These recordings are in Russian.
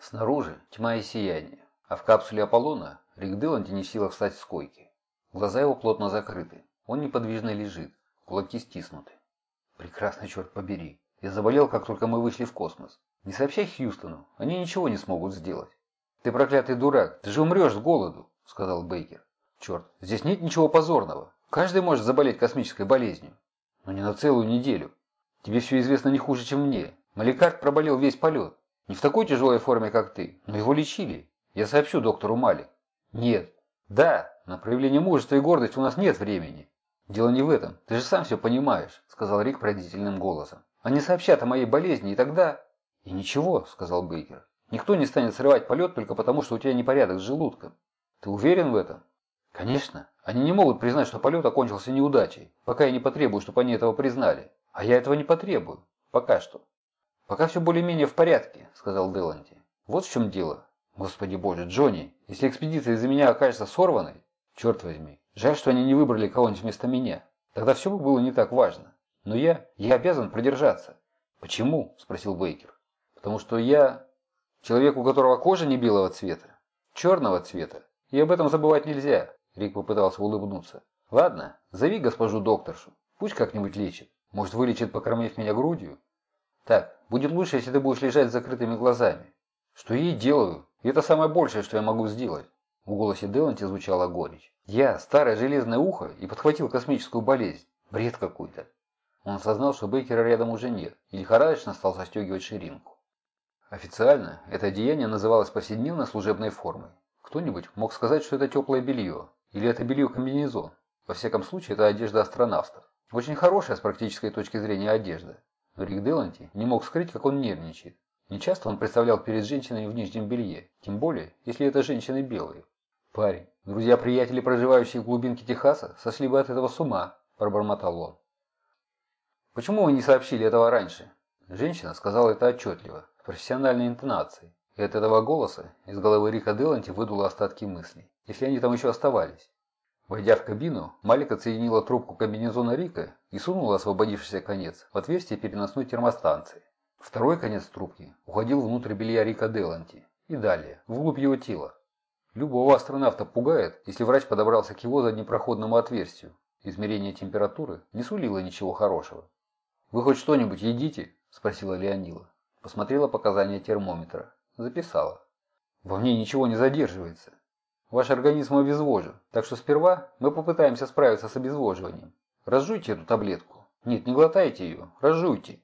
Снаружи тьма и сияние, а в капсуле Аполлона Рик Деланти не в силах встать с койки. Глаза его плотно закрыты, он неподвижно лежит, кулаки стиснуты. Прекрасно, черт побери. Я заболел, как только мы вышли в космос. Не сообщай Хьюстону, они ничего не смогут сделать. Ты проклятый дурак, ты же умрешь с голоду, сказал Бейкер. Черт, здесь нет ничего позорного. Каждый может заболеть космической болезнью. Но не на целую неделю. Тебе все известно не хуже, чем мне. Маликард проболел весь полет. Не в такой тяжелой форме, как ты, но его лечили. Я сообщу доктору Мали. Нет. Да, на проявление мужества и гордости у нас нет времени. Дело не в этом. Ты же сам все понимаешь, сказал Рик пронзительным голосом. Они сообщат о моей болезни, и тогда... И ничего, сказал Бейкер. Никто не станет срывать полет только потому, что у тебя непорядок с желудком. Ты уверен в этом? Конечно. Они не могут признать, что полет окончился неудачей, пока я не потребую, чтобы они этого признали. А я этого не потребую. Пока что. Пока все более-менее в порядке, сказал Деланти. Вот в чем дело. Господи боже, Джонни, если экспедиция из-за меня окажется сорванной, черт возьми, жаль, что они не выбрали кого-нибудь вместо меня. Тогда все бы было не так важно. Но я, я обязан продержаться. Почему? Спросил Бейкер. Потому что я человек, у которого кожа не белого цвета, черного цвета. И об этом забывать нельзя. Рик попытался улыбнуться. Ладно, зови госпожу докторшу. Пусть как-нибудь лечит. Может, вылечит, покормив меня грудью? Так, будет лучше, если ты будешь лежать с закрытыми глазами. Что я и делаю. И это самое большее, что я могу сделать. В голосе Деланти звучала горечь. Я, старое железное ухо, и подхватил космическую болезнь. Бред какой-то. Он осознал, что Бейкера рядом уже нет, и лихорадочно стал застегивать ширинку. Официально это одеяние называлось повседневной служебной формой. Кто-нибудь мог сказать, что это теплое белье, или это белье-комбинезон. Во всяком случае, это одежда астронавтов. Очень хорошая с практической точки зрения одежда. Рик Деланти не мог скрыть, как он нервничает. Нечасто он представлял перед женщиной в нижнем белье, тем более, если это женщины белые. «Парень, друзья-приятели, проживающие в глубинке Техаса, сошли бы от этого с ума», – пробормотал он. «Почему вы не сообщили этого раньше?» Женщина сказала это отчетливо, с профессиональной интонацией. И от этого голоса из головы Рика Деланти выдуло остатки мыслей, если они там еще оставались. Войдя в кабину, Малик отсоединила трубку комбинезона Рика и сунула освободившийся конец в отверстие переносной термостанции. Второй конец трубки уходил внутрь белья Рика Деланти и далее, вглубь его тела. Любого астронавта пугает, если врач подобрался к его заднепроходному отверстию. Измерение температуры не сулило ничего хорошего. «Вы хоть что-нибудь едите?» – спросила Леонила. Посмотрела показания термометра. Записала. «Во мне ничего не задерживается. Ваш организм обезвожен, так что сперва мы попытаемся справиться с обезвоживанием. Разжуйте эту таблетку. Нет, не глотайте ее, разжуйте.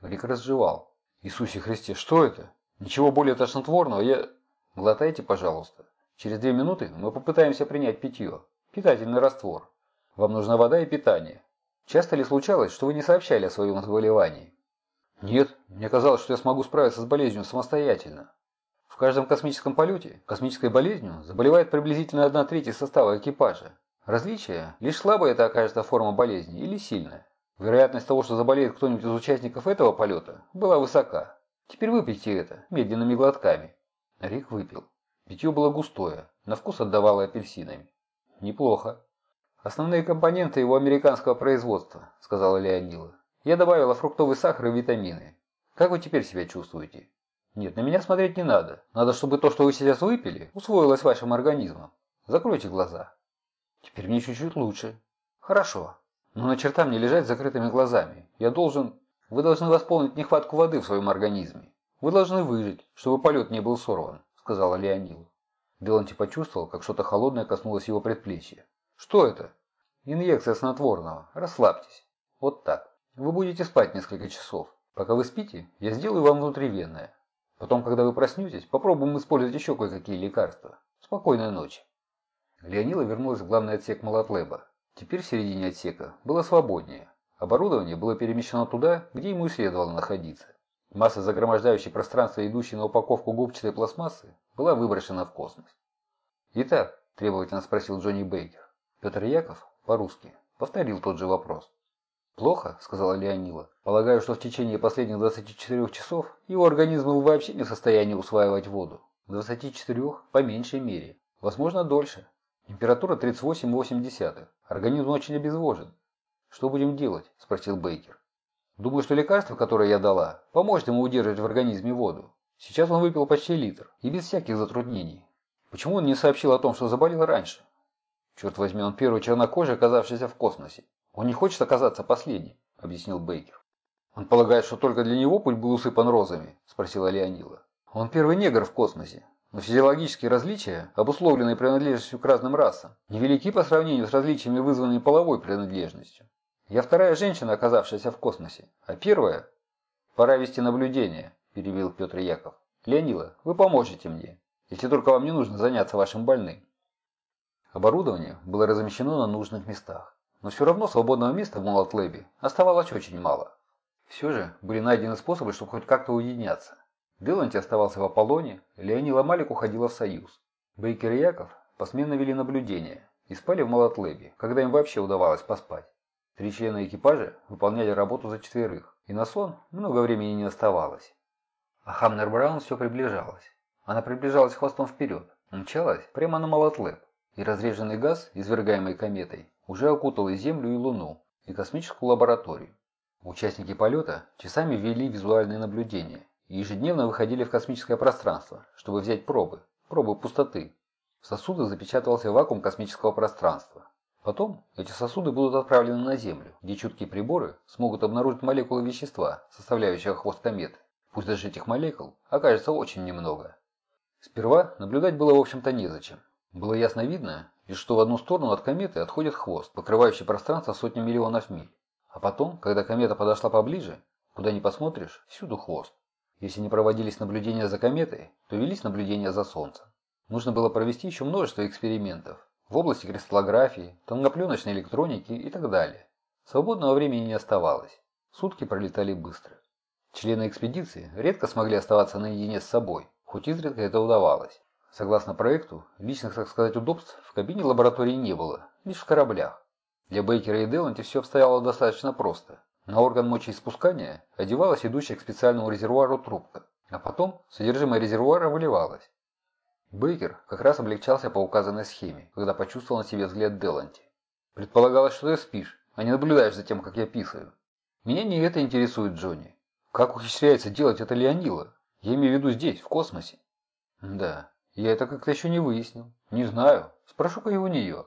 Рик разжевал. Иисусе Христе, что это? Ничего более тошнотворного я... Глотайте, пожалуйста. Через две минуты мы попытаемся принять питье. Питательный раствор. Вам нужна вода и питание. Часто ли случалось, что вы не сообщали о своем заболевании? Нет, мне казалось, что я смогу справиться с болезнью самостоятельно. Каждом космическом полете космической болезнью заболевает приблизительно одна треть состава экипажа. Различие – лишь слабая это окажется форма болезни или сильная. Вероятность того, что заболеет кто-нибудь из участников этого полета, была высока. Теперь выпейте это, медленными глотками. Рик выпил. Питье было густое, на вкус отдавало апельсинами. Неплохо. Основные компоненты его американского производства, сказала Леонила. Я добавила фруктовый сахар и витамины. Как вы теперь себя чувствуете? Нет, на меня смотреть не надо. Надо, чтобы то, что вы сейчас выпили, усвоилось вашим организмом. Закройте глаза. Теперь мне чуть-чуть лучше. Хорошо. Но на черта мне лежать с закрытыми глазами. Я должен... Вы должны восполнить нехватку воды в своем организме. Вы должны выжить, чтобы полет не был сорван, сказала Леонил. Деланти почувствовал, как что-то холодное коснулось его предплечья. Что это? Инъекция снотворного. Расслабьтесь. Вот так. Вы будете спать несколько часов. Пока вы спите, я сделаю вам внутривенное. Потом, когда вы проснетесь, попробуем использовать еще кое-какие лекарства. Спокойной ночи. Леонила вернулась в главный отсек Малатлеба. Теперь в середине отсека было свободнее. Оборудование было перемещено туда, где ему и следовало находиться. Масса загромождающей пространство, идущей на упаковку губчатой пластмассы, была выброшена в космос. «Итак», – требовательно спросил Джонни Бейкер. Петр Яков, по-русски, повторил тот же вопрос. «Плохо», – сказала Леонила. «Полагаю, что в течение последних 24 часов его организм вообще не в состоянии усваивать воду. 24 по меньшей мере. Возможно, дольше. Температура 38,8. Организм очень обезвожен». «Что будем делать?» – спросил Бейкер. «Думаю, что лекарство, которое я дала, поможет ему удерживать в организме воду. Сейчас он выпил почти литр, и без всяких затруднений. Почему он не сообщил о том, что заболел раньше? Черт возьми, он первый чернокожий, оказавшийся в космосе. Он не хочет оказаться последним, объяснил Бейкер. Он полагает, что только для него путь был усыпан розами? Спросила Леонила. Он первый негр в космосе. Но физиологические различия, обусловленные принадлежностью к разным расам, невелики по сравнению с различиями, вызванными половой принадлежностью. Я вторая женщина, оказавшаяся в космосе, а первая... Пора вести наблюдение, перебил Петр Яков. Леонила, вы поможете мне, если только вам не нужно заняться вашим больным. Оборудование было размещено на нужных местах, но все равно свободного места в Молотлэбе оставалось очень мало. Все же были найдены способы, чтобы хоть как-то уединяться. Деланти оставался в Аполлоне, Леонила Малик уходила в Союз. Бейкер и Яков посменно вели наблюдение и спали в Молотлэбе, когда им вообще удавалось поспать. Три члена экипажа выполняли работу за четверых, и на сон много времени не оставалось. А Хамнер Браун все приближалась. Она приближалась хвостом вперед, мчалась прямо на Молотлэб, и разреженный газ, извергаемый кометой, уже окутал и Землю, и Луну, и космическую лабораторию. Участники полета часами вели визуальные наблюдения и ежедневно выходили в космическое пространство, чтобы взять пробы, пробы пустоты. В сосуды запечатывался вакуум космического пространства. Потом эти сосуды будут отправлены на Землю, где чуткие приборы смогут обнаружить молекулы вещества, составляющего хвост кометы. Пусть даже этих молекул окажется очень немного. Сперва наблюдать было в общем-то незачем. Было ясно видно, лишь что в одну сторону от кометы отходит хвост, покрывающий пространство сотни миллионов миль. А потом, когда комета подошла поближе, куда ни посмотришь, всюду хвост. Если не проводились наблюдения за кометой, то велись наблюдения за Солнцем. Нужно было провести еще множество экспериментов в области кристаллографии, тонкопленочной электроники и так далее. Свободного времени не оставалось. Сутки пролетали быстро. Члены экспедиции редко смогли оставаться наедине с собой, хоть изредка это удавалось. Согласно проекту, личных, так сказать, удобств в кабине лаборатории не было, лишь в кораблях. Для Бейкера и Деланти все обстояло достаточно просто. На орган мочеиспускания одевалась идущая к специальному резервуару трубка, а потом содержимое резервуара выливалось. Бейкер как раз облегчался по указанной схеме, когда почувствовал на себе взгляд Деланти. «Предполагалось, что ты спишь, а не наблюдаешь за тем, как я писаю. Меня не это интересует, Джонни. Как ухищряется делать это Леонила? Я имею в виду здесь, в космосе». «Да, я это как-то еще не выяснил. Не знаю. Спрошу-ка его у нее».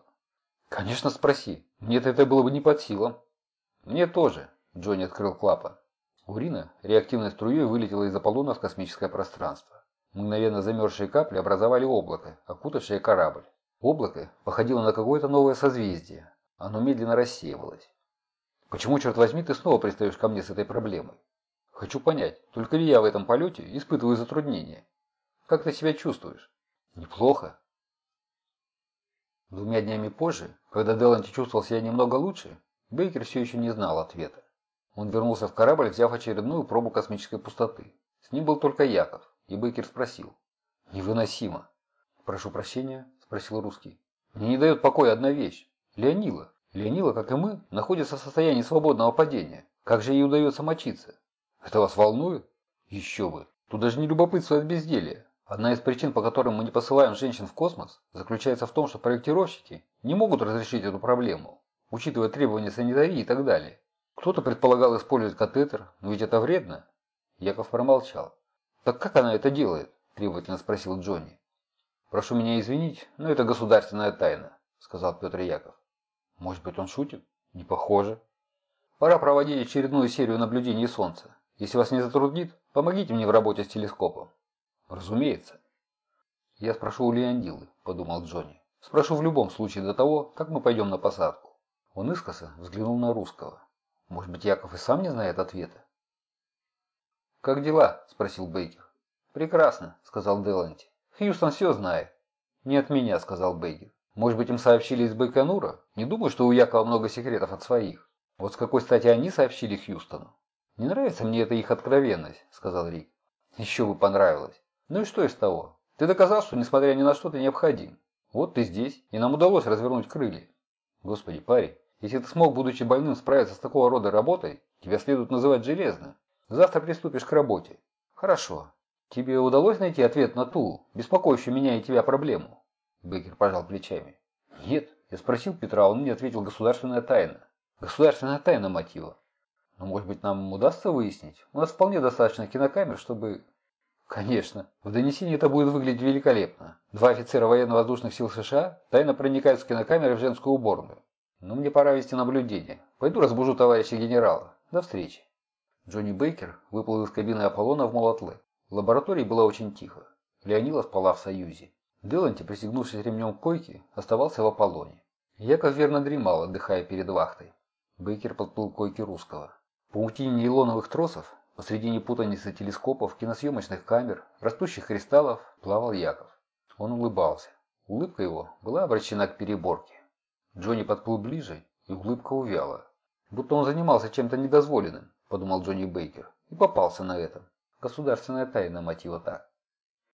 «Конечно, спроси. Мне-то это было бы не под силам». «Мне тоже», – Джонни открыл клапан. Урина реактивной струей вылетела из Аполлона в космическое пространство. Мгновенно замерзшие капли образовали облако, окутавшее корабль. Облако походило на какое-то новое созвездие. Оно медленно рассеивалось. «Почему, черт возьми, ты снова пристаешь ко мне с этой проблемой?» «Хочу понять, только ли я в этом полете испытываю затруднения?» «Как ты себя чувствуешь?» «Неплохо». Двумя днями позже, когда Деланти чувствовал себя немного лучше, Бейкер все еще не знал ответа. Он вернулся в корабль, взяв очередную пробу космической пустоты. С ним был только Яков, и Бейкер спросил. «Невыносимо». «Прошу прощения?» – спросил русский. «Мне не дает покоя одна вещь. Леонила. Леонила, как и мы, находится в состоянии свободного падения. Как же ей удается мочиться?» «Это вас волнует?» «Еще бы. Тут даже не любопытство от безделия. Одна из причин, по которым мы не посылаем женщин в космос, заключается в том, что проектировщики не могут разрешить эту проблему, учитывая требования санитарии и так далее. Кто-то предполагал использовать катетер, но ведь это вредно. Яков промолчал. «Так как она это делает?» – требовательно спросил Джонни. «Прошу меня извинить, но это государственная тайна», – сказал Петр Яков. «Может быть, он шутит? Не похоже. Пора проводить очередную серию наблюдений Солнца. Если вас не затруднит, помогите мне в работе с телескопом». «Разумеется». «Я спрошу у Леондилы», – подумал Джонни. «Спрошу в любом случае до того, как мы пойдем на посадку». Он искоса взглянул на русского. Может быть, Яков и сам не знает ответа? «Как дела?» – спросил Бейкер. «Прекрасно», – сказал Деланти. «Хьюстон все знает». «Не от меня», – сказал Бейкер. «Может быть, им сообщили из Байконура? Не думаю, что у Якова много секретов от своих. Вот с какой стати они сообщили Хьюстону?» «Не нравится мне эта их откровенность», – сказал Рик. «Еще бы понравилось. Ну и что из того? Ты доказал, что, несмотря ни на что, ты необходим. Вот ты здесь, и нам удалось развернуть крылья. Господи, парень, если ты смог, будучи больным, справиться с такого рода работой, тебя следует называть железным. Завтра приступишь к работе. Хорошо. Тебе удалось найти ответ на ту, беспокоящую меня и тебя проблему? Бекер пожал плечами. Нет. Я спросил Петра, он мне ответил государственная тайна. Государственная тайна, мотива. Но может быть нам удастся выяснить? У нас вполне достаточно кинокамер, чтобы... Конечно. В донесении это будет выглядеть великолепно. Два офицера военно-воздушных сил США тайно проникают с кинокамеры в женскую уборную. Но мне пора вести наблюдение. Пойду разбужу товарища генерала. До встречи. Джонни Бейкер выплыл из кабины Аполлона в Молотле. В лаборатории было очень тихо. Леонила спала в Союзе. Деланти, пристегнувшись ремнем к койке, оставался в Аполлоне. Яков верно дремал, отдыхая перед вахтой. Бейкер подплыл к койке русского. По паутине нейлоновых тросов, посредине путаницы телескопов, киносъемочных камер, растущих кристаллов, плавал Яков. Он улыбался. Улыбка его была обращена к переборке. Джонни подплыл ближе, и улыбка увяла. Будто он занимался чем-то недозволенным, подумал Джонни Бейкер, и попался на этом. Государственная тайна, мать его так.